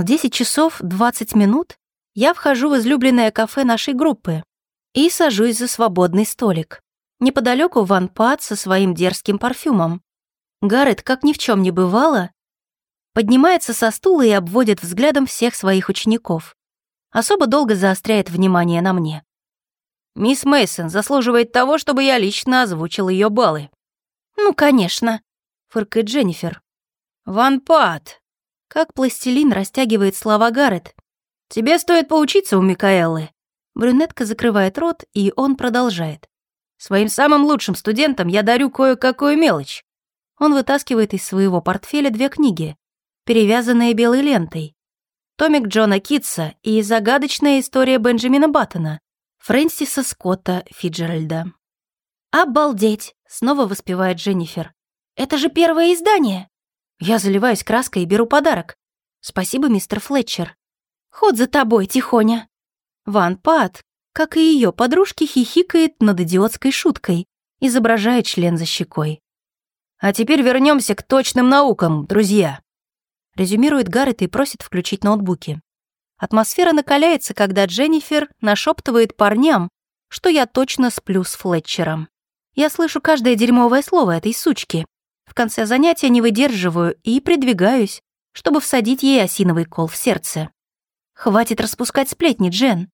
В 10 часов 20 минут я вхожу в излюбленное кафе нашей группы и сажусь за свободный столик. Неподалеку Ван Пат со своим дерзким парфюмом. Гаррет, как ни в чем не бывало, поднимается со стула и обводит взглядом всех своих учеников. Особо долго заостряет внимание на мне. Мисс Мейсон заслуживает того, чтобы я лично озвучил ее баллы. Ну, конечно, фыркает Дженнифер. Ван Пат. Как пластилин растягивает слова Гаррет. Тебе стоит поучиться у Микаэллы. Брюнетка закрывает рот, и он продолжает. Своим самым лучшим студентам я дарю кое-какую мелочь. Он вытаскивает из своего портфеля две книги, перевязанные белой лентой. Томик Джона Китса и загадочная история Бенджамина Баттона, Фрэнсиса Скотта Фиджеральда. «Обалдеть!» — снова воспевает Дженнифер. «Это же первое издание!» Я заливаюсь краской и беру подарок. «Спасибо, мистер Флетчер». «Ход за тобой, тихоня!» Ван Пат, как и ее подружки, хихикает над идиотской шуткой, изображает член за щекой. «А теперь вернемся к точным наукам, друзья!» Резюмирует Гаррет и просит включить ноутбуки. Атмосфера накаляется, когда Дженнифер нашептывает парням, что я точно сплю с Флетчером. Я слышу каждое дерьмовое слово этой сучки. В конце занятия не выдерживаю и придвигаюсь, чтобы всадить ей осиновый кол в сердце. Хватит распускать сплетни, Джен.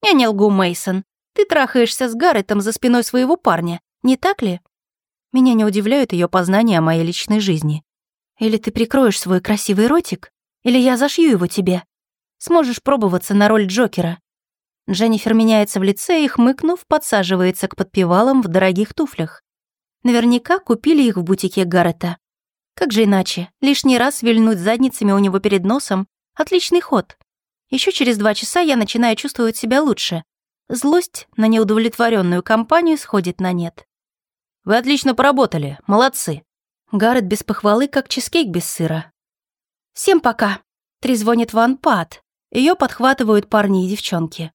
Я не лгу, Мейсон. Ты трахаешься с Гарретом за спиной своего парня, не так ли? Меня не удивляют ее познания о моей личной жизни. Или ты прикроешь свой красивый ротик, или я зашью его тебе. Сможешь пробоваться на роль Джокера. Дженнифер меняется в лице и, хмыкнув, подсаживается к подпевалам в дорогих туфлях. Наверняка купили их в бутике Гаррета. Как же иначе, лишний раз вильнуть задницами у него перед носом — отличный ход. Еще через два часа я начинаю чувствовать себя лучше. Злость на неудовлетворенную компанию сходит на нет. «Вы отлично поработали, молодцы!» Гаррет без похвалы, как чизкейк без сыра. «Всем пока!» — трезвонит Ван Пат. Ее подхватывают парни и девчонки.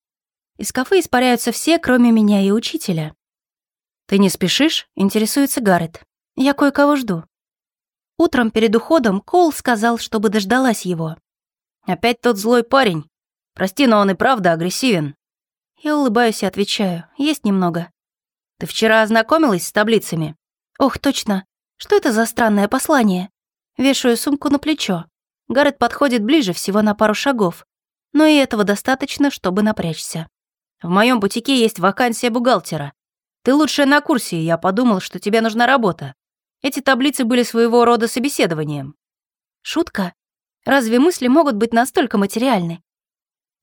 Из кафе испаряются все, кроме меня и учителя. «Ты не спешишь?» — интересуется Гаррет. «Я кое-кого жду». Утром перед уходом Коул сказал, чтобы дождалась его. «Опять тот злой парень. Прости, но он и правда агрессивен». Я улыбаюсь и отвечаю. Есть немного. «Ты вчера ознакомилась с таблицами?» «Ох, точно. Что это за странное послание?» Вешаю сумку на плечо. Гаррет подходит ближе всего на пару шагов. Но и этого достаточно, чтобы напрячься. В моем бутике есть вакансия бухгалтера. Ты лучшая на курсе, я подумал, что тебе нужна работа. Эти таблицы были своего рода собеседованием. Шутка? Разве мысли могут быть настолько материальны?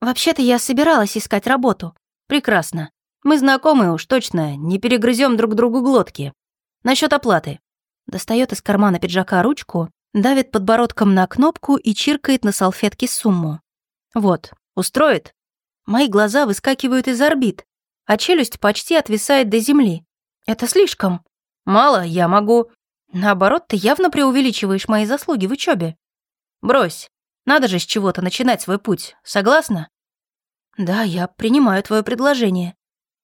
Вообще-то я собиралась искать работу. Прекрасно. Мы знакомы уж точно, не перегрызем друг другу глотки. Насчет оплаты. Достает из кармана пиджака ручку, давит подбородком на кнопку и чиркает на салфетке сумму. Вот, устроит? Мои глаза выскакивают из орбит, а челюсть почти отвисает до земли. Это слишком. Мало, я могу. Наоборот, ты явно преувеличиваешь мои заслуги в учебе. Брось. Надо же с чего-то начинать свой путь. Согласна? Да, я принимаю твое предложение.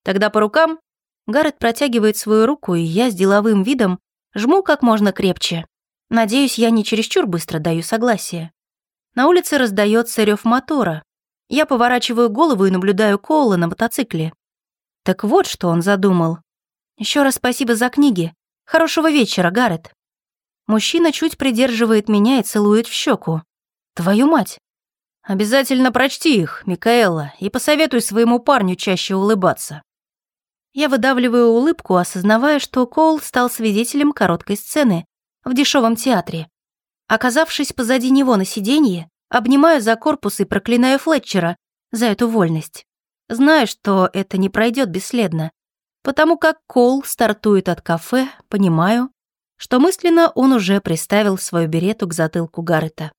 Тогда по рукам. Гаррет протягивает свою руку, и я с деловым видом жму как можно крепче. Надеюсь, я не чересчур быстро даю согласие. На улице раздается рев мотора, я поворачиваю голову и наблюдаю Коула на мотоцикле. Так вот, что он задумал. Еще раз спасибо за книги. Хорошего вечера, Гаррет. Мужчина чуть придерживает меня и целует в щеку. Твою мать. Обязательно прочти их, Микаэла, и посоветуй своему парню чаще улыбаться. Я выдавливаю улыбку, осознавая, что Коул стал свидетелем короткой сцены в дешевом театре. Оказавшись позади него на сиденье, Обнимаю за корпус и проклинаю Флетчера за эту вольность. Знаю, что это не пройдет бесследно. Потому как Кол стартует от кафе, понимаю, что мысленно он уже приставил свою берету к затылку Гаррета.